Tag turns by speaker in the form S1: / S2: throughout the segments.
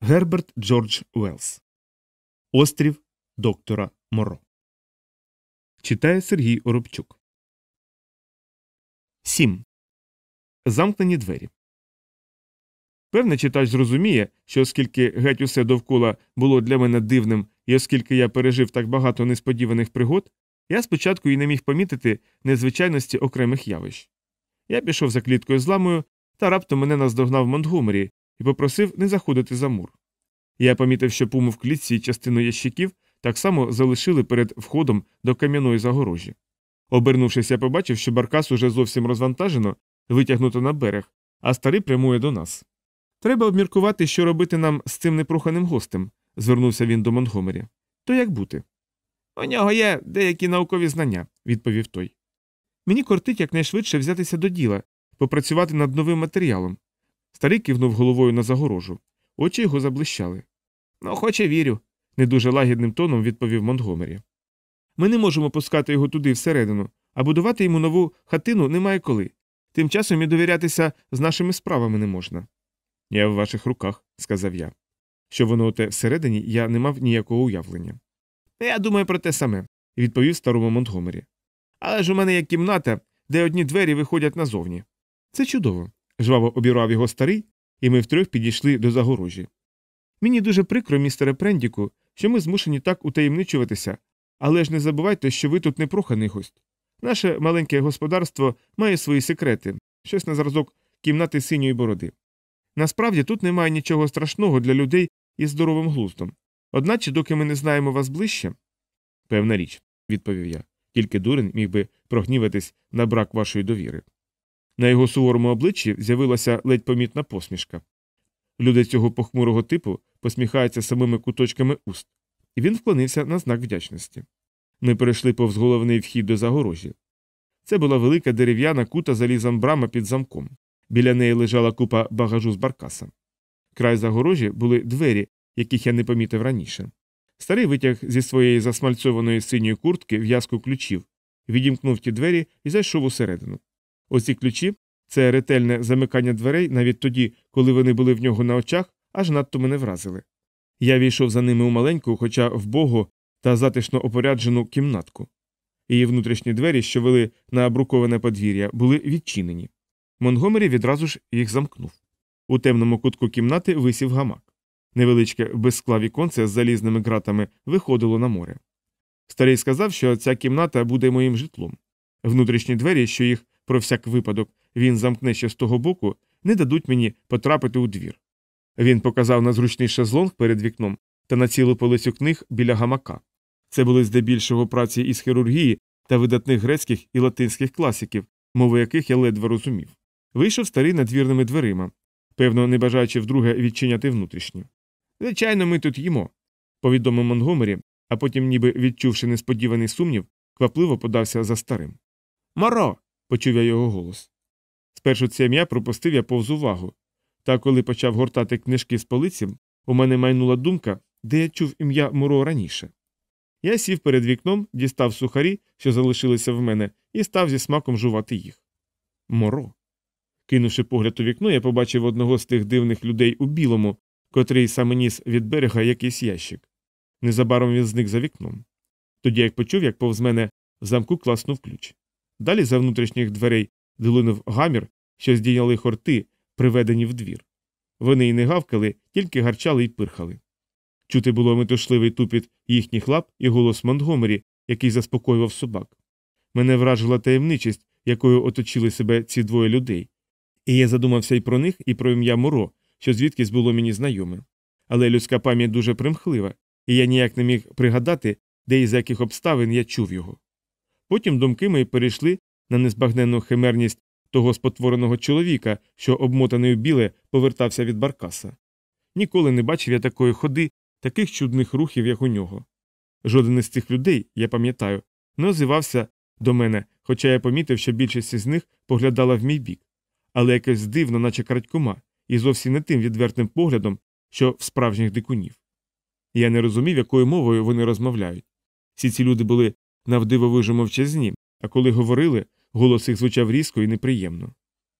S1: Герберт Джордж Уелс Острів доктора Моро. Читає Сергій Оробчук. 7. Замкнені двері. Певне, читач зрозуміє, що оскільки геть усе довкола було для мене дивним, і оскільки я пережив так багато несподіваних пригод, я спочатку і не міг помітити незвичайності окремих явищ. Я пішов за кліткою з ламою, та раптом мене наздогнав Монтгомері і попросив не заходити за мур. Я помітив, що пуму в клітці і частину ящиків так само залишили перед входом до кам'яної загорожі. Обернувшись, я побачив, що баркас уже зовсім розвантажено, витягнуто на берег, а старий прямує до нас. Треба обміркувати, що робити нам з цим непроханим гостем, звернувся він до Монтгомері. То як бути? У нього є деякі наукові знання, відповів той. Мені кортить якнайшвидше взятися до діла, попрацювати над новим матеріалом. Старий кивнув головою на загорожу. Очі його заблищали. Ну, хоче вірю, не дуже лагідним тоном відповів Монтгомері. Ми не можемо пускати його туди всередину, а будувати йому нову хатину немає коли. Тим часом і довірятися з нашими справами не можна. Я в ваших руках, сказав я. Що воно оте всередині, я не мав ніякого уявлення. Я думаю про те саме, відповів старому Монтгомері. Але ж у мене є кімната, де одні двері виходять назовні. Це чудово. Жваво обірвав його старий, і ми втрьох підійшли до загорожі. Мені дуже прикро, містере Прендіку, що ми змушені так утаємничуватися, але ж не забувайте, що ви тут непроханий гость. Наше маленьке господарство має свої секрети, щось на зразок кімнати синьої бороди. Насправді тут немає нічого страшного для людей із здоровим глуздом. Одначе, доки ми не знаємо вас ближче. Певна річ, відповів я, тільки дурень міг би прогніватись на брак вашої довіри. На його суворому обличчі з'явилася ледь помітна посмішка. Люди цього похмурого типу посміхаються самими куточками уст, і він вклонився на знак вдячності. Ми перейшли повз головний вхід до загорожі. Це була велика дерев'яна кута залізом брама під замком. Біля неї лежала купа багажу з баркаса. Край загорожі були двері, яких я не помітив раніше. Старий витяг зі своєї засмальцьованої синьої куртки в'язку ключів, відімкнув ті двері і зайшов усередину. Оці ключі це ретельне замикання дверей навіть тоді, коли вони були в нього на очах, аж надто мене вразили. Я війшов за ними у маленьку, хоча вбогу та затишно опоряджену кімнатку. Її внутрішні двері, що вели на обруковане подвір'я, були відчинені. Монгомері відразу ж їх замкнув. У темному кутку кімнати висів гамак. Невеличке безскла віконце з залізними ґратами виходило на море. Старий сказав, що ця кімната буде моїм житлом. Внутрішні двері, що їх про всяк випадок він замкне ще з того боку, не дадуть мені потрапити у двір. Він показав на зручний шезлонг перед вікном та на цілу полицю книг біля гамака. Це були здебільшого праці із хірургії та видатних грецьких і латинських класиків, мови яких я ледве розумів. Вийшов старий надвірними дверима, певно, не бажаючи вдруге відчиняти внутрішні. Звичайно, ми тут їмо, повідомив Монгомері, а потім, ніби відчувши несподіваний сумнів, квапливо подався за старим. Моро. Почув я його голос. Спершу це ім'я пропустив я повз увагу, та коли почав гортати книжки з полиці, у мене майнула думка, де я чув ім'я Моро раніше. Я сів перед вікном, дістав сухарі, що залишилися в мене, і став зі смаком жувати їх. Моро. Кинувши погляд у вікно, я побачив одного з тих дивних людей у білому, котрий саме ніс від берега якийсь ящик. Незабаром він зник за вікном. Тоді як почув, як повз мене в замку класнув ключ. Далі за внутрішніх дверей долинув гамір, що здійняли хорти, приведені в двір. Вони й не гавкали, тільки гарчали й пирхали. Чути було метушливий тупіт їхніх лап і голос Монтгомері, який заспокоював собак. Мене вражила таємничість, якою оточили себе ці двоє людей. І я задумався й про них, і про ім'я Муро, що звідкись було мені знайоме. Але людська пам'ять дуже примхлива, і я ніяк не міг пригадати, де і з яких обставин я чув його. Потім думки мої перейшли на незбагненну химерність того спотвореного чоловіка, що, обмотаний у біле, повертався від баркаса. Ніколи не бачив я такої ходи, таких чудних рухів, як у нього. Жоден із цих людей, я пам'ятаю, не озивався до мене, хоча я помітив, що більшість із них поглядала в мій бік, але якось дивно, наче крадькома, і зовсім не тим відвертим поглядом, що в справжніх дикунів. Я не розумів, якою мовою вони розмовляють. Всі ці люди були навдивовижу мовчазні, а коли говорили, голос їх звучав різко і неприємно.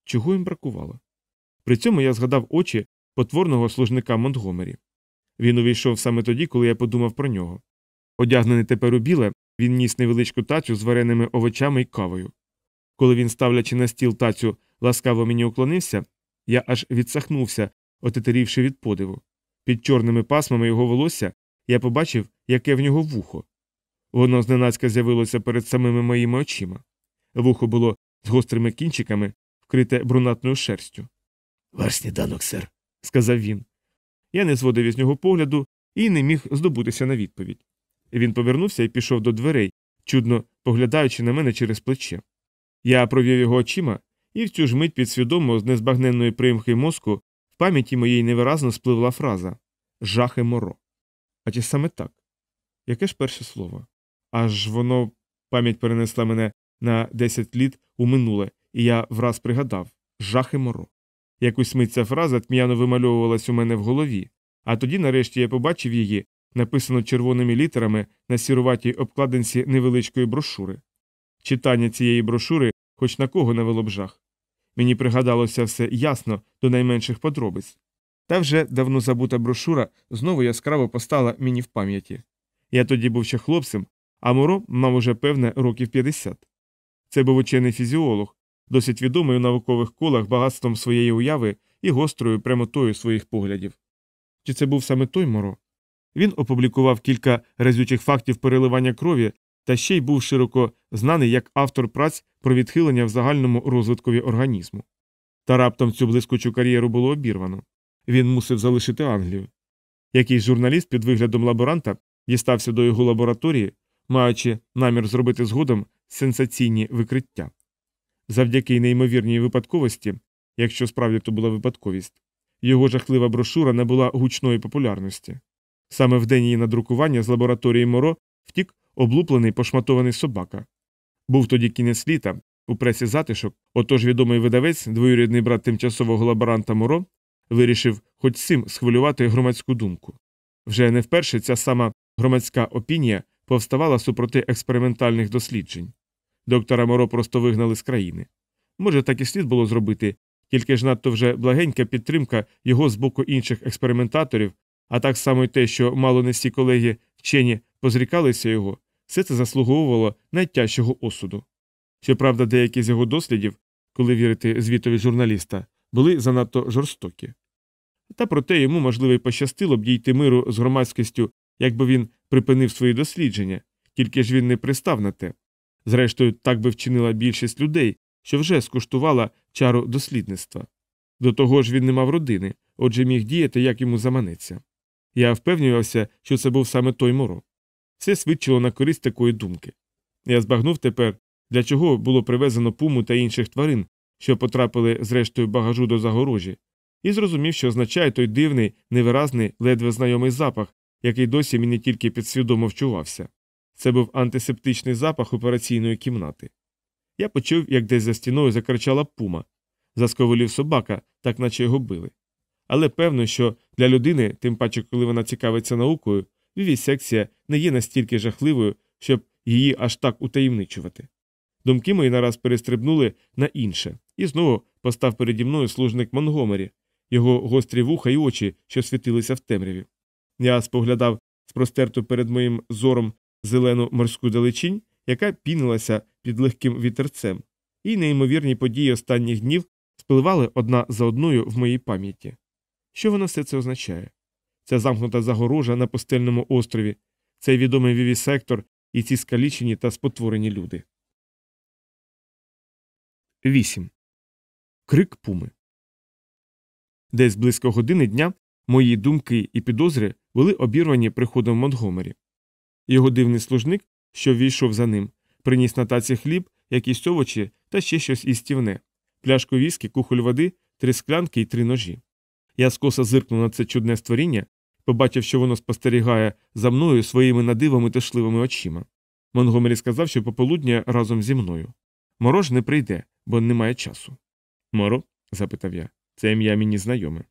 S1: Чого їм бракувало? При цьому я згадав очі потворного служника Монтгомері. Він увійшов саме тоді, коли я подумав про нього. Одягнений тепер у біле, він ніс невеличку тацю з вареними овочами і кавою. Коли він, ставлячи на стіл тацю, ласкаво мені уклонився, я аж відсахнувся, отетерівши від подиву. Під чорними пасмами його волосся я побачив, яке в нього вухо. Воно зненацька з'явилося перед самими моїми очима. Вухо було з гострими кінчиками, вкрите брунатною шерстю. Ваш сніданок, сер, сказав він. Я не зводив із нього погляду і не міг здобутися на відповідь. Він повернувся і пішов до дверей, чудно поглядаючи на мене через плече. Я провів його очима, і в цю ж мить підсвідомо з незбагненної примхи мозку в пам'яті моєї невиразно спливла фраза жахи моро. А чи саме так? Яке ж перше слово? Аж воно пам'ять перенесла мене на 10 літ у минуле, і я враз пригадав жахи моро. Якусь мить ця фраза тм'яно вимальовувалась у мене в голові, а тоді, нарешті, я побачив її, написану червоними літерами на сіруватій обкладинці невеличкої брошури. Читання цієї брошури хоч на кого навело б жах. Мені пригадалося все ясно до найменших подробиць. Та вже давно забута брошура знову яскраво постала мені в пам'яті. Я тоді був ще хлопцем, а Моро мав уже певне років 50. Це був учений фізіолог, досить відомий у наукових колах багатством своєї уяви і гострою прямотою своїх поглядів. Чи це був саме той Моро? Він опублікував кілька разючих фактів переливання крові та ще й був широко знаний як автор праць про відхилення в загальному розвиткові організму. Та раптом цю блискучу кар'єру було обірвано. Він мусив залишити Англію. Якийсь журналіст під виглядом лаборанта дістався до його лабораторії, маючи намір зробити згодом сенсаційні викриття. Завдяки неймовірній випадковості, якщо справді то була випадковість, його жахлива брошура набула гучної популярності. Саме в день її надрукування з лабораторії Моро втік облуплений пошматований собака. Був тоді кінець літа, у пресі затишок, отож відомий видавець, двоюрідний брат тимчасового лаборанта Моро, вирішив хоч цим схвилювати громадську думку. Вже не вперше ця сама громадська опінія повставала супроти експериментальних досліджень. Доктора Моро просто вигнали з країни. Може, так і слід було зробити, тільки ж надто вже благенька підтримка його з боку інших експериментаторів, а так само й те, що мало не всі колеги вчені позрікалися його, все це заслуговувало найтяжчого осуду. Щоправда, деякі з його дослідів, коли вірити звітові журналіста, були занадто жорстокі. Та проте йому, можливо, й пощастило б дійти миру з громадськістю, якби він припинив свої дослідження, тільки ж він не пристав на те. Зрештою, так би вчинила більшість людей, що вже скуштувала чару дослідництва. До того ж він не мав родини, отже міг діяти, як йому заманеться. Я впевнювався, що це був саме той моро. Все свідчило на користь такої думки. Я збагнув тепер, для чого було привезено пуму та інших тварин, що потрапили зрештою багажу до загорожі, і зрозумів, що означає той дивний, невиразний, ледве знайомий запах, який досі мені тільки підсвідомо вчувався. Це був антисептичний запах операційної кімнати. Я почув, як десь за стіною закричала пума, засковилів собака, так наче його били. Але певно, що для людини, тим паче, коли вона цікавиться наукою, вівісекція не є настільки жахливою, щоб її аж так утаємничувати. Думки мої нараз перестрибнули на інше, і знову постав переді мною служник Монгомері, його гострі вуха й очі, що світилися в темряві. Я споглядав спростерту перед моїм зором зелену морську далечінь, яка пінилася під легким вітерцем, і неймовірні події останніх днів спливали одна за одною в моїй пам'яті. Що воно все це означає? Ця замкнута загорожа на пустельному острові, цей відомий вівісектор і ці скалічені та спотворені люди. 8. Крик пуми. Десь близько години дня мої думки і підозри були обірвані приходом Монтгомері. Його дивний служник, що ввійшов за ним, приніс на таці хліб, якісь овочі та ще щось істівне, пляшку віскі, кухоль води, три склянки і три ножі. Я скоса зиркнув на це чудне створіння, побачив, що воно спостерігає за мною своїми надивами та шливими очима. Монгомері сказав, що пополудня разом зі мною. Морож не прийде, бо немає часу. Моро? запитав я. Це ім'я мені знайоме.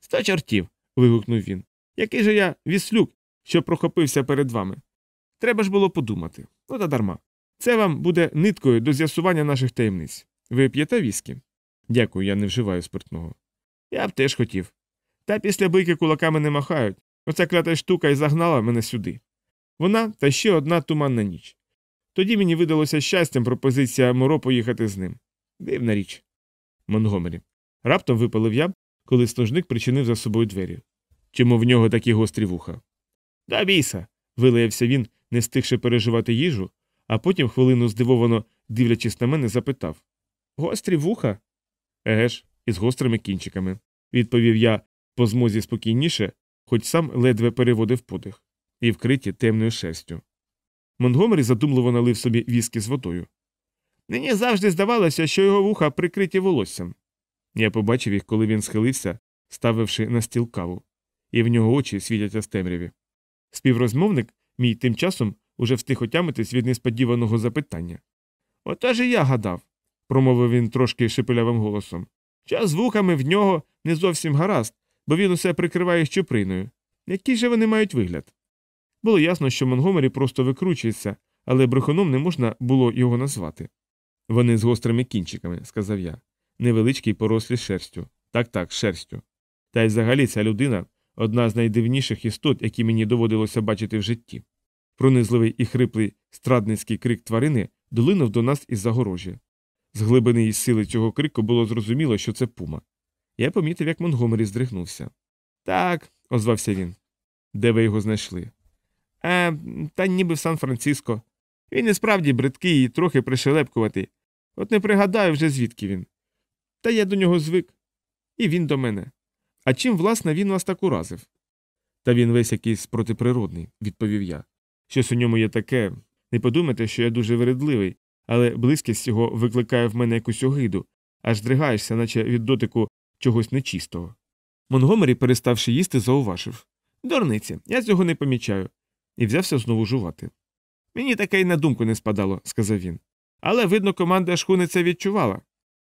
S1: Сто чортів. вигукнув він. Який же я віслюк, що прохопився перед вами. Треба ж було подумати. Ну та дарма. Це вам буде ниткою до з'ясування наших таємниць. Ви п'єте віскі? Дякую, я не вживаю спиртного. Я б теж хотів. Та після бийки кулаками не махають, Оця клята штука і загнала мене сюди. Вона та ще одна туманна ніч. Тоді мені видалося щастям пропозиція Моро поїхати з ним. Дивна річ. Монгомері. Раптом випалив я, коли служник причинив за собою двері. Чому в нього такі гострі вуха? Да біса. вилаявся він, не встигши переживати їжу, а потім, хвилину здивовано дивлячись на мене, запитав Гострі вуха? Еге ж, із гострими кінчиками, відповів я по змозі спокійніше, хоч сам ледве переводив подих, і вкриті темною шерстю. Монгомері задумливо налив собі віскі з водою. Мені завжди здавалося, що його вуха прикриті волоссям. Я побачив їх, коли він схилився, ставивши на стіл каву, і в нього очі світяться з темряві. Співрозмовник мій тим часом уже встиг отямитись від несподіваного запитання. Отож і я гадав, промовив він трошки шепелявим голосом. Час вухами в нього не зовсім гаразд, бо він усе прикриває щуприною. Який же вони мають вигляд? Було ясно, що Монгомері просто викручується, але брехуном не можна було його назвати. Вони з гострими кінчиками, сказав я, невеличкі й порослі шерстю. Так так, шерстю. Та й взагалі ця людина одна з найдивніших істот, які мені доводилося бачити в житті. Пронизливий і хриплий страдницький крик тварини долинув до нас із загорожі. З глибини і сили цього крику було зрозуміло, що це пума. Я помітив, як Монгомері здригнувся. Так, озвався він. Де ви його знайшли? Е, та ніби в Сан-Франциско. Він і справді бридкий і трохи пришелепкуватий. От не пригадаю вже, звідки він. Та я до нього звик. І він до мене. А чим, власне, він вас так уразив? Та він весь якийсь протиприродний, відповів я. Щось у ньому є таке. Не подумайте, що я дуже вередливий, але близькість його викликає в мене якусь огиду, аж здригаєшся, наче від дотику чогось нечистого. Монгомері, переставши їсти, зауважив Дурниці, я цього не помічаю, і взявся знову жувати. Мені таке й на думку не спадало, сказав він. Але, видно, команда шхуни це відчувала.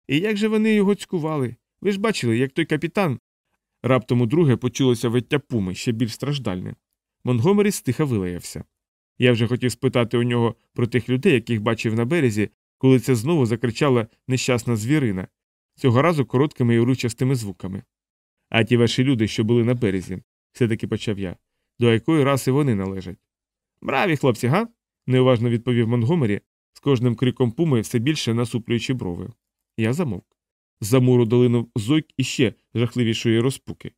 S1: І як же вони його цькували? Ви ж бачили, як той капітан. Раптом удруге почулося виття пуми, ще більш страждальне. Монгомері стиха вилаявся. Я вже хотів спитати у нього про тих людей, яких бачив на березі, коли це знову закричала нещасна звірина, цього разу короткими і уручастими звуками. А ті ваші люди, що були на березі, все таки почав я, до якої раси вони належать. Браві, хлопці, га? неуважно відповів Монгомері, з кожним криком пуми все більше насуплюючи брови. Я замовк. За муру долинув зойк іще жахливішої розпуки.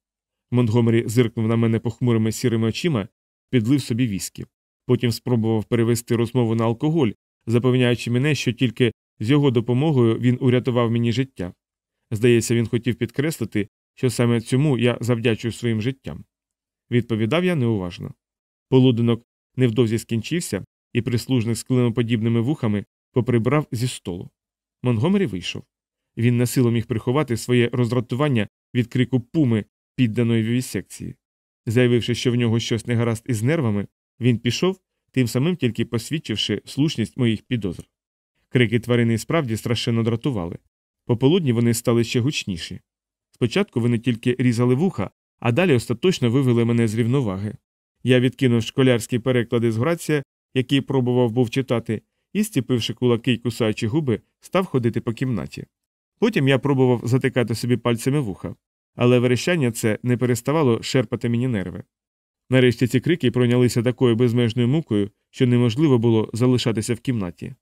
S1: Монгомері зиркнув на мене похмурими сірими очима, підлив собі віскі. Потім спробував перевести розмову на алкоголь, запевняючи мене, що тільки з його допомогою він урятував мені життя. Здається, він хотів підкреслити, що саме цьому я завдячую своїм життям. Відповідав я неуважно. Полуденок невдовзі скінчився, і прислужник з клиноподібними вухами поприбрав зі столу. Монгомері вийшов. Він насилу міг приховати своє роздратування від крику пуми підданої вівісекції. Заявивши, що в нього щось не гаразд із нервами, він пішов, тим самим тільки посвідчивши слушність моїх підозр. Крики тварини справді страшенно дратували. Пополудні вони стали ще гучніші. Спочатку вони тільки різали вуха, а далі остаточно вивели мене з рівноваги. Я відкинув школярські переклади з Грація, який пробував був читати, і, стіпивши кулаки й кусаючи губи, став ходити по кімнаті. Потім я пробував затикати собі пальцями вуха, але верещання це не переставало шерпати мені нерви. Нарешті ці крики пройнялися такою безмежною мукою, що неможливо було залишатися в кімнаті.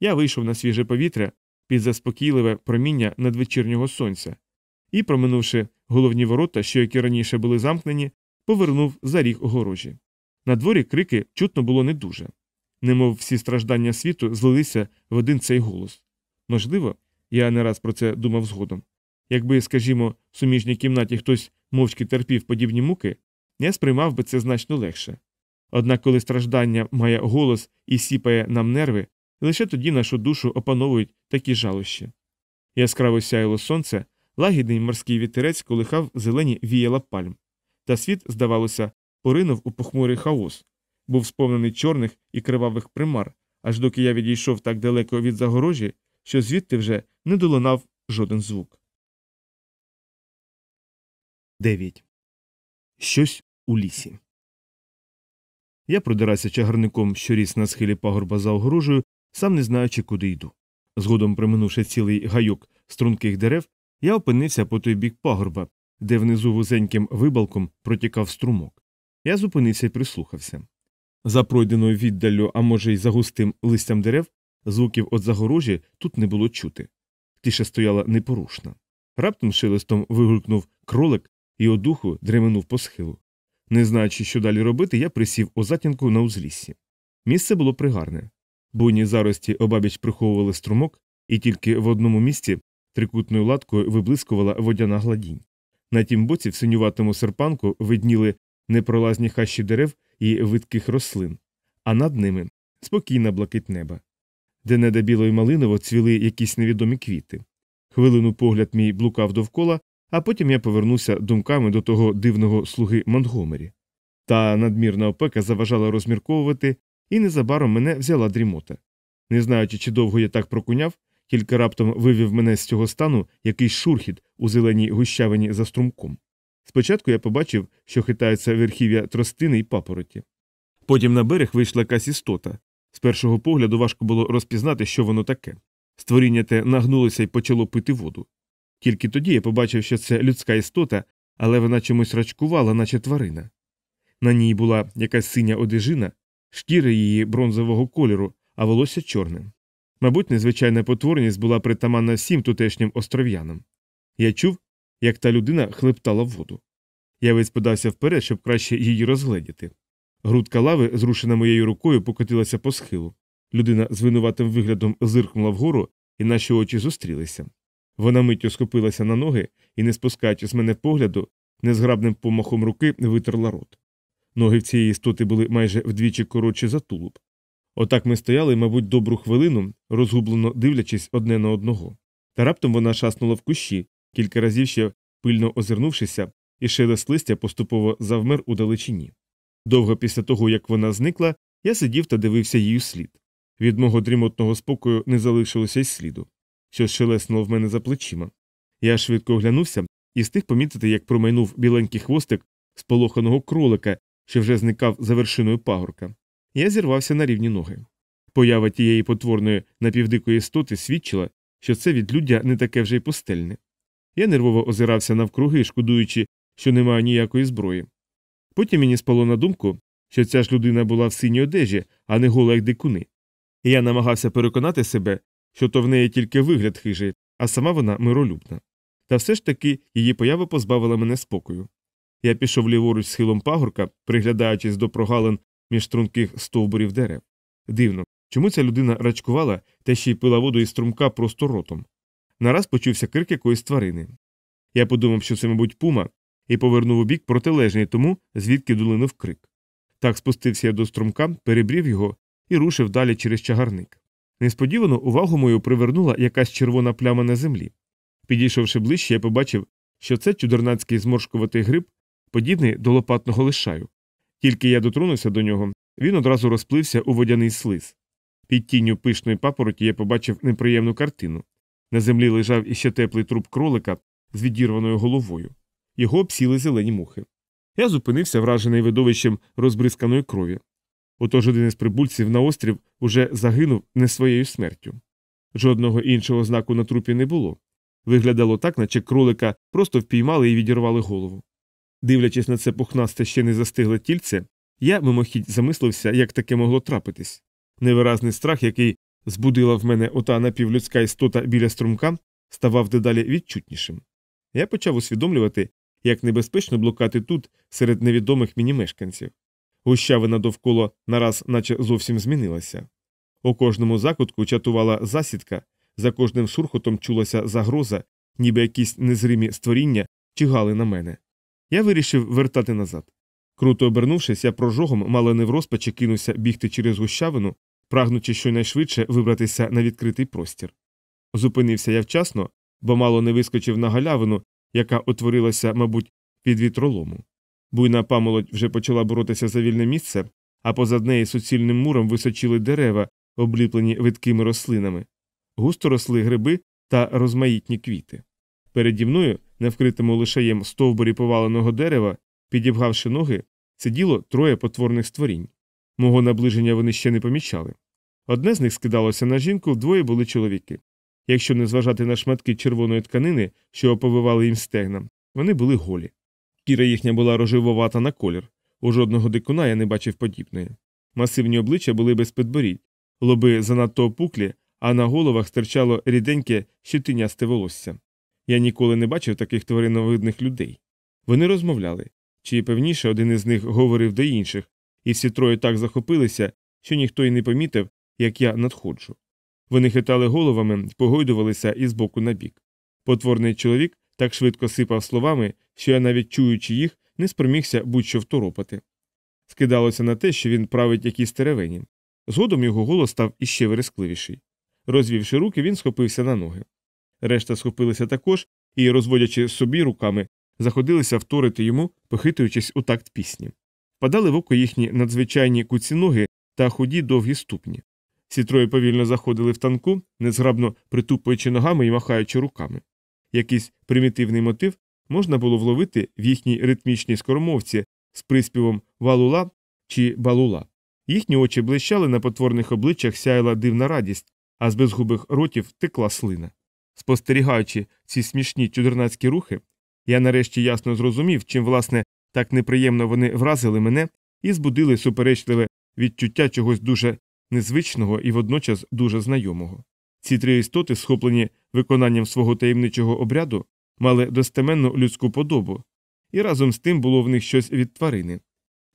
S1: Я вийшов на свіже повітря під заспокійливе проміння надвечірнього сонця і, проминувши головні ворота, що які раніше були замкнені, повернув за ріг огорожі. На дворі крики чутно було не дуже. Немов всі страждання світу злилися в один цей голос. Можливо, я не раз про це думав згодом. Якби, скажімо, в суміжній кімнаті хтось мовчки терпів подібні муки, я сприймав би це значно легше. Однак, коли страждання має голос і сіпає нам нерви, лише тоді нашу душу опановують такі жалощі. Яскраво сяяло сонце, лагідний морський вітерець колихав зелені віяла пальм, та світ, здавалося, поринув у похмурий хаос, був сповнений чорних і кривавих примар, аж доки я відійшов так далеко від загорожі, що звідти вже не долунав жоден звук. 9. Щось у лісі. Я продирався чагарником, що ріс на схилі пагорба за огорожею, сам не знаючи, куди йду. Згодом, приминувши цілий гайок струнких дерев, я опинився по той бік пагорба, де внизу вузеньким вибалком протікав струмок. Я зупинився і прислухався. За пройденою віддаллю, а може й за густим листям дерев, звуків від загорожі тут не було чути. Тиша стояла непорушна. Раптом шелестом вигулькнув кролик і одуху дременув по схилу. Не знаючи, що далі робити, я присів у затінку на узліссі. Місце було пригарне. Буйні зарості обабіч приховували струмок, і тільки в одному місці трикутною латкою виблискувала водяна гладінь. На тім боці в синюватому серпанку видніли непролазні хащі дерев і видких рослин, а над ними спокійна блакить неба. Де неде біло й малиново цвіли якісь невідомі квіти. Хвилину погляд мій блукав довкола, а потім я повернувся думками до того дивного слуги Монтгомері. Та надмірна опека заважала розмірковувати, і незабаром мене взяла дрімота. Не знаючи, чи довго я так прокуняв, тільки раптом вивів мене з цього стану якийсь шурхіт у зеленій гущавині за струмком. Спочатку я побачив, що хитаються верхів'я тростини й папороті. Потім на берег вийшла якась істота. З першого погляду важко було розпізнати, що воно таке. Створіння те нагнулося і почало пити воду. Тільки тоді я побачив, що це людська істота, але вона чомусь рачкувала, наче тварина. На ній була якась синя одежина, шкіра її бронзового кольору, а волосся чорне. Мабуть, незвичайна потворність була притаманна всім тутешнім остров'янам. Я чув, як та людина хлептала воду. Я весь подався вперед, щоб краще її розгледіти. Грудка лави, зрушена моєю рукою, покотилася по схилу. Людина з винуватим виглядом зиркнула вгору, і наші очі зустрілися. Вона миттю схопилася на ноги і, не спускаючи з мене погляду, незграбним помахом руки витерла рот. Ноги в цієї істоти були майже вдвічі коротші за тулуб. Отак ми стояли, мабуть, добру хвилину, розгублено дивлячись одне на одного. Та раптом вона шаснула в кущі, кілька разів ще пильно озирнувшися, і шелест листя поступово завмер у далечині. Довго після того, як вона зникла, я сидів та дивився її слід. Від мого дрімотного спокою не залишилося й сліду. Щось шелеснуло в мене за плечима. Я швидко оглянувся і встиг помітити, як промайнув біленький хвостик сполоханого кролика, що вже зникав за вершиною пагорка. Я зірвався на рівні ноги. Поява тієї потворної напівдикої істоти свідчила, що це відлюддя не таке вже й пустельне. Я нервово озирався навкруги, шкодуючи, що немає ніякої зброї. Потім мені спало на думку, що ця ж людина була в синій одежі, а не гола, як дикуни. І я намагався переконати себе, що то в неї тільки вигляд хижий, а сама вона миролюбна. Та все ж таки її поява позбавила мене спокою. Я пішов ліворуч схилом пагорка, приглядаючись до прогалин між струнких стовбурів дерев. Дивно, чому ця людина рачкувала та ще й пила воду із струмка просто ротом. Нараз почувся крик якоїсь тварини. Я подумав, що це, мабуть, пума, і повернув у бік протилежний тому, звідки долинув крик. Так спустився я до струмка, перебрів його і рушив далі через чагарник. Несподівано увагу мою привернула якась червона пляма на землі. Підійшовши ближче, я побачив, що це чудернацький зморшкуватий гриб, подібний до лопатного лишаю. Тільки я дотронувся до нього, він одразу розплився у водяний слиз. Під тінню пишної папороті я побачив неприємну картину. На землі лежав іще теплий труп кролика з відірваною головою. Його обсіли зелені мухи. Я зупинився, вражений видовищем розбризканої крові. Отож один із прибульців на острів уже загинув не своєю смертю. Жодного іншого знаку на трупі не було. Виглядало так, наче кролика просто впіймали і відірвали голову. Дивлячись на це пухнасте ще не застигле тільце, я мимохідь замислився, як таке могло трапитись. Невиразний страх, який збудила в мене ота напівлюдська істота біля струмка, ставав дедалі відчутнішим. Я почав усвідомлювати, як небезпечно блукати тут серед невідомих мені мешканців. Гущавина довкола нараз, наче зовсім змінилася. У кожному закутку чатувала засідка, за кожним шурхотом чулася загроза, ніби якісь незримі створіння чигали на мене. Я вирішив вертати назад. Круто обернувшись, я прожогом, мало не в розпачі кинувся бігти через гущавину, прагнучи щонайшвидше вибратися на відкритий простір. Зупинився я вчасно, бо мало не вискочив на галявину, яка утворилася, мабуть, під вітролому. Буйна памолодь вже почала боротися за вільне місце, а позад неї суцільним муром височили дерева, обліплені видкими рослинами, густо росли гриби та розмаїтні квіти. Переді мною, на вкритому лишаєм стовбурі поваленого дерева, підібгавши ноги, сиділо троє потворних створінь. Мого наближення вони ще не помічали. Одне з них скидалося на жінку, вдвоє були чоловіки. Якщо не зважати на шматки червоної тканини, що оповивали їм стегна, вони були голі. Кіра їхня була рожевувата на колір, У жодного дикуна я не бачив подібної. Масивні обличчя були без підборідь, лоби занадто опуклі, а на головах стирчало ріденьке щетинясте волосся. Я ніколи не бачив таких твариновидних людей. Вони розмовляли, чи певніше один із них говорив до інших, і всі троє так захопилися, що ніхто й не помітив, як я надходжу. Вони хитали головами, погойдувалися із боку на бік. Потворний чоловік так швидко сипав словами, що я, навіть чуючи їх, не спромігся будь-що второпати. Скидалося на те, що він править якісь теревені. Згодом його голос став іще верескливіший. Розвівши руки, він схопився на ноги. Решта схопилися також і, розводячи собі руками, заходилися вторити йому, похитуючись у такт пісні. Впадали в око їхні надзвичайні куці ноги та худі довгі ступні. Ці троє повільно заходили в танку, незграбно притупуючи ногами і махаючи руками. Якийсь примітивний мотив можна було вловити в їхній ритмічній скоромовці з приспівом валула чи балула. Їхні очі блищали на потворних обличчях сяяла дивна радість, а з безгубих ротів текла слина. Спостерігаючи ці смішні чудернацькі рухи, я нарешті ясно зрозумів, чим, власне, так неприємно вони вразили мене і збудили суперечливе відчуття чогось дуже незвичного і водночас дуже знайомого. Ці три істоти, схоплені виконанням свого таємничого обряду, мали достеменну людську подобу, і разом з тим було в них щось від тварини.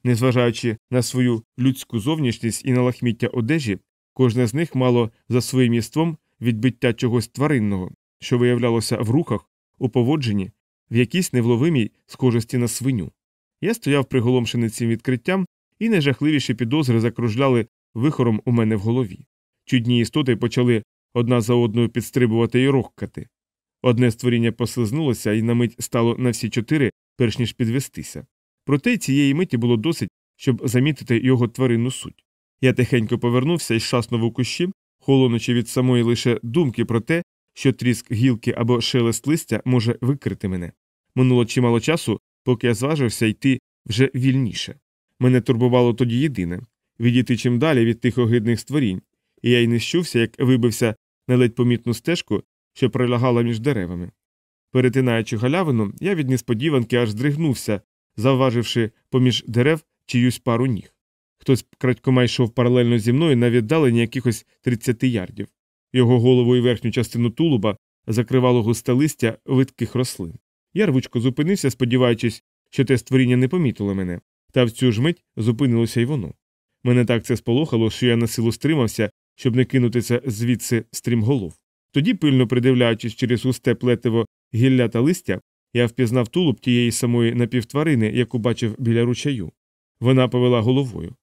S1: Незважаючи на свою людську зовнішність і на лахміття одежі, кожне з них мало за своїм єством відбиття чогось тваринного, що виявлялося в рухах, у поводженні, в якійсь невловимій схожості на свиню. Я стояв приголомшений цим відкриттям, і найжахливіші підозри закружляли вихором у мене в голові. Чудні істоти почали одна за одною підстрибувати і рохкати. Одне створіння послизнулося і на мить стало на всі чотири, перш ніж підвестися. Проте цієї миті було досить, щоб замітити його тваринну суть. Я тихенько повернувся і шаснув у кущі, холонучи від самої лише думки про те, що тріск гілки або шелест листя може викрити мене. Минуло чимало часу, поки я зважився йти вже вільніше. Мене турбувало тоді єдине відійти чим далі від тих огидних створінь, і я й не щувся, як вибився на ледь помітну стежку, що пролягала між деревами. Перетинаючи галявину, я від несподіванки аж здригнувся, завваживши поміж дерев чиюсь пару ніг. Хтось крадькома йшов паралельно зі мною на віддалення якихось 30 ярдів. Його голову і верхню частину тулуба закривало густе листя видких рослин. Я рвучко зупинився, сподіваючись, що те створіння не помітило мене, та в цю ж мить зупинилося й воно. Мене так це сполохало, що я на силу стримався, щоб не кинутися звідси стрімголов. Тоді, пильно придивляючись через густе плетиво гілля та листя, я впізнав тулуб тієї самої напівтварини, яку бачив біля ручаю. Вона повела головою.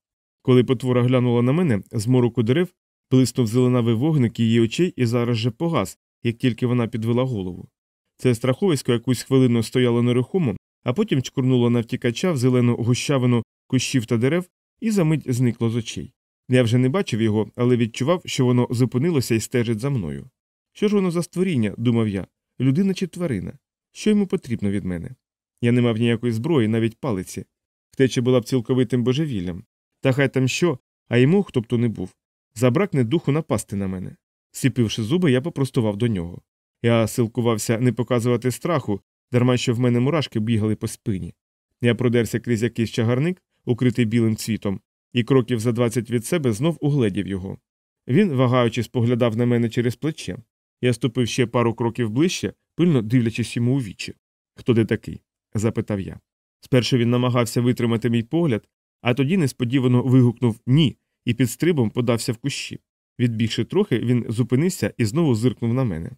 S1: Коли потвора глянула на мене, з мороку дерев блиснув зеленавий вогник її очей і зараз же погас, як тільки вона підвела голову. Це страховисько якусь хвилину стояло нерухомо, а потім чкурнуло на втікача в зелену гущавину кущів та дерев і за мить зникло з очей. Я вже не бачив його, але відчував, що воно зупинилося і стежить за мною. Що ж воно за створіння, думав я, людина чи тварина? Що йому потрібно від мене? Я не мав ніякої зброї, навіть палиці. Втеча була б цілковитим божевіллям. Та хай там що, а йому, хто б то не був, забракне духу напасти на мене. Сіпивши зуби, я попростував до нього. Я силкувався не показувати страху, дарма що в мене мурашки бігали по спині. Я продерся крізь якийсь чагарник, укритий білим цвітом, і кроків за двадцять від себе знов угледів його. Він, вагаючись, поглядав на мене через плече. Я ступив ще пару кроків ближче, пильно дивлячись йому у вічі. Хто де такий? запитав я. Спершу він намагався витримати мій погляд, а тоді несподівано вигукнув ні і під стрибом подався в кущі. Відбігши трохи, він зупинився і знову зиркнув на мене.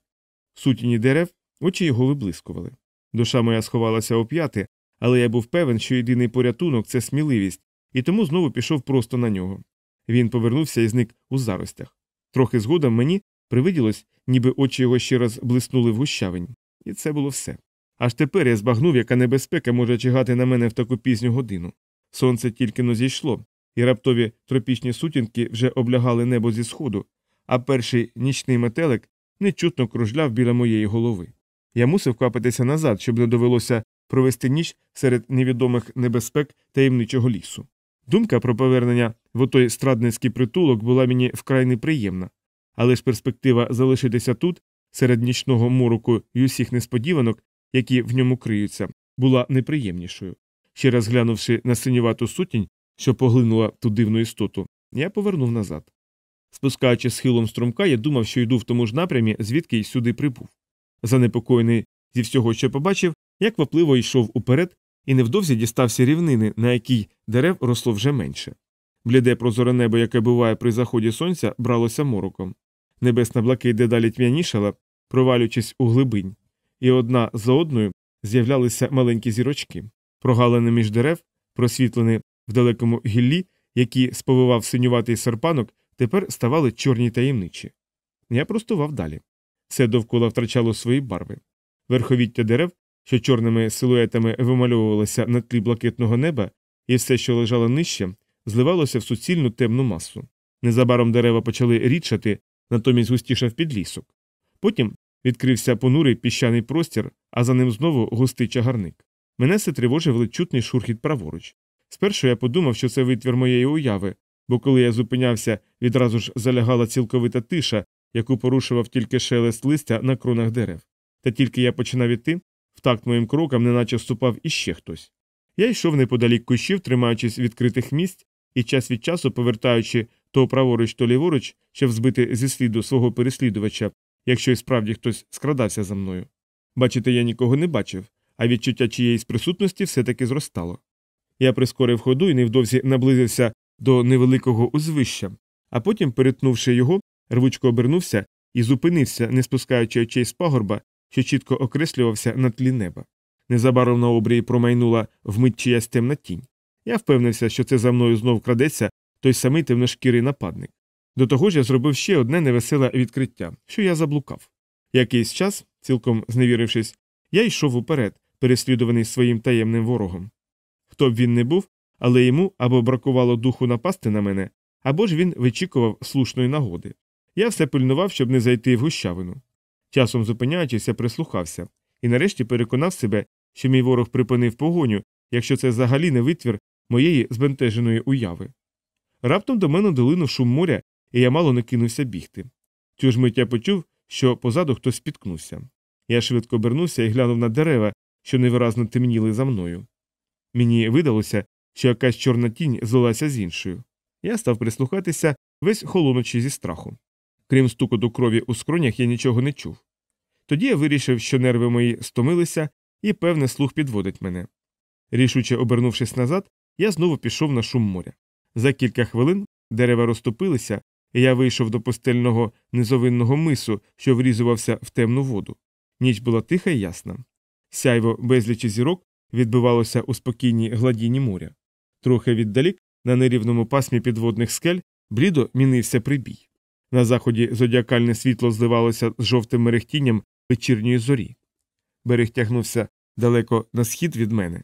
S1: В сутіні дерев очі його виблискували. Душа моя сховалася у п'яти, але я був певен, що єдиний порятунок це сміливість, і тому знову пішов просто на нього. Він повернувся і зник у заростях. Трохи згодом мені привиділось, ніби очі його ще раз блиснули в гущавині. І це було все. Аж тепер я збагнув, яка небезпека може чигати на мене в таку пізню годину. Сонце тільки но зійшло, і раптові тропічні сутінки вже облягали небо зі сходу, а перший нічний метелик нечутно кружляв біля моєї голови. Я мусив квапитися назад, щоб не довелося провести ніч серед невідомих небезпек таємничого лісу. Думка про повернення в отой страдницький притулок була мені вкрай неприємна, але ж перспектива залишитися тут, серед нічного мороку і усіх несподіванок, які в ньому криються, була неприємнішою. Ще раз глянувши на синювату сутінь, що поглинула ту дивну істоту, я повернув назад. Спускаючи схилом струмка, я думав, що йду в тому ж напрямі, звідки й сюди прибув. Занепокоєний зі всього, що побачив, я квапливо йшов уперед і невдовзі дістався рівнини, на якій дерев росло вже менше. Бліде прозоре небо, яке буває при заході сонця, бралося мороком. Небесна блакить дедалі тьмянішала, провалюючись у глибинь, і одна за одною з'являлися маленькі зірочки, прогалини між дерев, просвітлені в далекому гіллі, які сповивав синюватий серпанок, тепер ставали чорні таємничі. Я простував далі. Все довкола втрачало свої барви. Верховіття дерев, що чорними силуетами вимальовувалося на тлі блакитного неба, і все, що лежало нижче, зливалося в суцільну темну масу. Незабаром дерева почали рідшати, натомість густішав підлісок. Потім відкрився понурий піщаний простір, а за ним знову густий чагарник. Мене все тривожив ледь шурхіт праворуч. Спершу я подумав, що це витвір моєї уяви, бо коли я зупинявся, відразу ж залягала цілковита тиша, яку порушував тільки шелест листя на кронах дерев. Та тільки я починав іти, в такт моїм крокам, неначе вступав іще хтось. Я йшов неподалік кущів, тримаючись відкритих місць і час від часу повертаючи то праворуч, то ліворуч, щоб збити зі сліду свого переслідувача, якщо і справді хтось скрадався за мною. Бачите, я нікого не бачив, а відчуття чиєїсь присутності все таки зростало. Я прискорив ходу і невдовзі наблизився до невеликого узвища, а потім, перетнувши його, рвучко обернувся і зупинився, не спускаючи очей з пагорба, що чітко окреслювався на тлі неба. Незабаром на обрії промайнула вмить чиясь темна тінь. Я впевнився, що це за мною знов крадеться той самий темношкірий нападник. До того ж я зробив ще одне невеселе відкриття, що я заблукав. Якийсь час, цілком зневірившись, я йшов уперед, переслідуваний своїм таємним ворогом. Хто б він не був, але йому або бракувало духу напасти на мене, або ж він вичікував слушної нагоди. Я все пильнував, щоб не зайти в гущавину. Часом зупиняючись, я прислухався, і нарешті переконав себе, що мій ворог припинив погоню, якщо це взагалі не витвір моєї збентеженої уяви. Раптом до мене долинув шум моря, і я мало не кинувся бігти. Цю ж мить я почув, що позаду хтось спіткнувся. Я швидко обернувся і глянув на дерева, що невиразно темніли за мною. Мені видалося, що якась чорна тінь злилася з іншою. Я став прислухатися весь холоночі зі страху. Крім стукоту крові у скронях, я нічого не чув. Тоді я вирішив, що нерви мої стомилися, і певне слух підводить мене. Рішуче обернувшись назад, я знову пішов на шум моря. За кілька хвилин дерева розтопилися, і я вийшов до пустельного низовинного мису, що врізувався в темну воду. Ніч була тиха і ясна. Сяйво безлічі зірок відбивалося у спокійній гладіні моря. Трохи віддалік, на нерівному пасмі підводних скель, блідо мінився прибій. На заході зодіакальне світло зливалося з жовтим мерехтінням вечірньої зорі. Берег тягнувся далеко на схід від мене.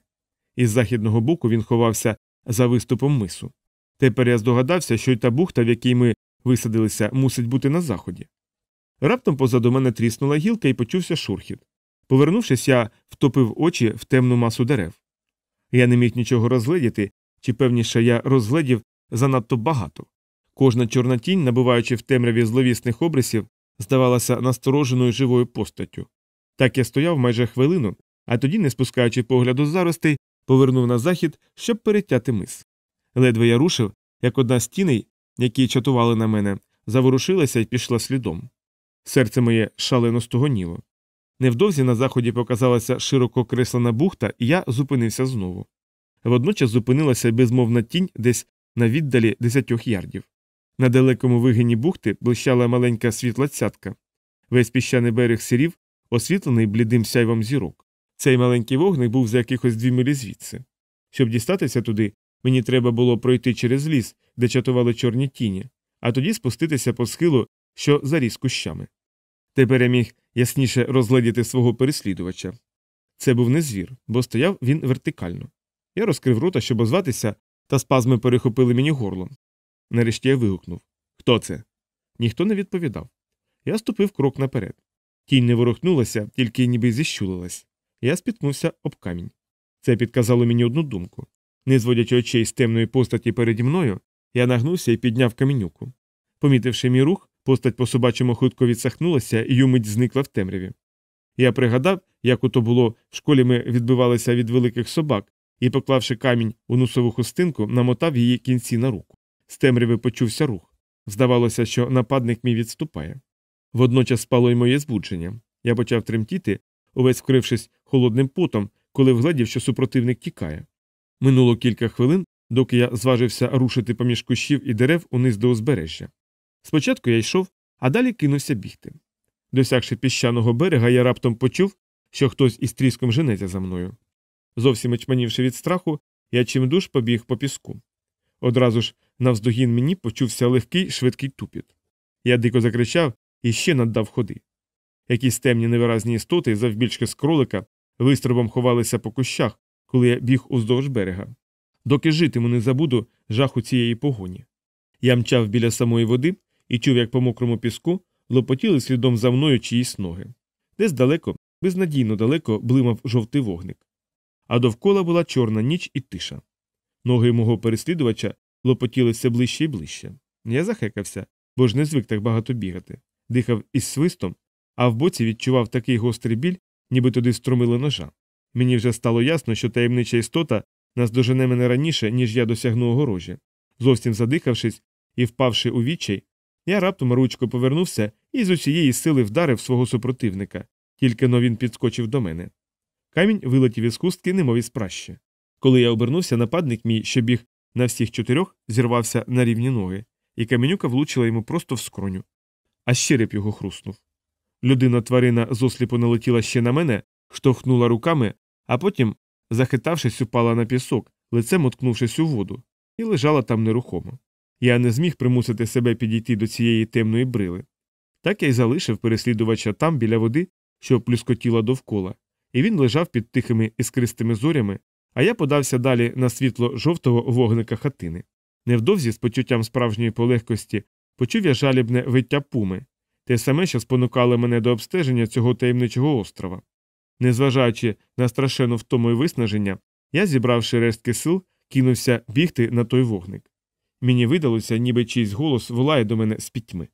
S1: Із західного боку він ховався за виступом мису. Тепер я здогадався, що й та бухта, в якій ми висадилися, мусить бути на заході. Раптом позаду мене тріснула гілка і почувся шурхіт. Повернувшись, я втопив очі в темну масу дерев. Я не міг нічого розгледіти, чи певніше я розгледів занадто багато. Кожна чорна тінь, набуваючи в темряві зловісних обрисів, здавалася настороженою живою постаттю. Так я стояв майже хвилину, а тоді, не спускаючи погляду заростей, повернув на захід, щоб перетяти мис. Ледве я рушив, як одна з тіней, які чатували на мене, заворушилася і пішла слідом. Серце моє шалено стогоніло. Невдовзі на заході показалася широко креслена бухта, і я зупинився знову. Водночас зупинилася безмовна тінь десь на віддалі десятьох ярдів. На далекому вигині бухти блищала маленька світла цятка. Весь піщаний берег сірів, освітлений блідим сяйвом зірок. Цей маленький вогник був за якихось дві милі звідси. Щоб дістатися туди, мені треба було пройти через ліс, де чатували чорні тіні, а тоді спуститися по схилу, що заріс кущами. Тепер я міг ясніше розгледіти свого переслідувача. Це був не звір, бо стояв він вертикально. Я розкрив рота, щоб озватися, та спазми перехопили мені горло. Нарешті я вигукнув Хто це? Ніхто не відповідав. Я ступив крок наперед. Тінь не ворухнулася, тільки ніби зіщулилась. Я спіткнувся об камінь. Це підказало мені одну думку. Не зводячи очей з темної постаті переді мною, я нагнувся і підняв камінюку. Помітивши мій рух, постать по собачому хутко відсахнулася і юмить зникла в темряві. Я пригадав, як ото було в школі ми відбивалися від великих собак, і, поклавши камінь у носову хустинку, намотав її кінці на руку. З темряви почувся рух. Здавалося, що нападник мій відступає. Водночас спало й моє збудження. Я почав тремтіти, увесь вкрившись холодним потом, коли вгледів, що супротивник тікає. Минуло кілька хвилин, доки я зважився рушити поміж кущів і дерев униз до узбережжя. Спочатку я йшов, а далі кинувся бігти. Досягши піщаного берега, я раптом почув, що хтось із тріском женеться за мною. Зовсім очманівши від страху, я чимдуж побіг по піску. Одразу ж навздогін мені почувся легкий швидкий тупіт. Я дико закричав і ще наддав ходи. Якісь темні невиразні істоти, завбільшки з кролика, вистрибом ховалися по кущах, коли я біг уздовж берега. Доки житиму не забуду жаху цієї погоні. Я мчав біля самої води і чув, як по мокрому піску лопотіли слідом за мною чиїсь ноги. Десь далеко, безнадійно далеко, блимав жовтий вогник. А довкола була чорна ніч і тиша. Ноги мого переслідувача лопотіли все ближче і ближче. Я захекався, бо ж не звик так багато бігати, дихав із свистом, а в боці відчував такий гострий біль, ніби туди струмили ножа. Мені вже стало ясно, що таємнича істота наздожене мене раніше, ніж я досягну огорожі. Зовсім задихавшись і впавши у відчай, я раптом ручко повернувся і з усієї сили вдарив свого супротивника, тільки но він підскочив до мене. Камінь вилетів із хустки, немов із пращі. Коли я обернувся, нападник мій, що біг на всіх чотирьох, зірвався на рівні ноги, і каменюка влучила йому просто в скроню. А щереп його хруснув. Людина тварина зосліпо налетіла ще на мене, штовхнула руками, а потім, захитавшись, упала на пісок, лицем уткнувшись у воду, і лежала там нерухомо. Я не зміг примусити себе підійти до цієї темної брили. Так я й залишив переслідувача там біля води, що плюскотіла довкола, і він лежав під тихими іскристими зорями, а я подався далі на світло жовтого вогника хатини. Невдовзі, з почуттям справжньої полегкості, почув я жалібне виття пуми, те саме, що спонукало мене до обстеження цього таємничого острова. Незважаючи на страшенну втому і виснаження, я, зібравши рештки сил, кинувся бігти на той вогник. Мені видалося, ніби чийсь голос волає до мене з пітьми.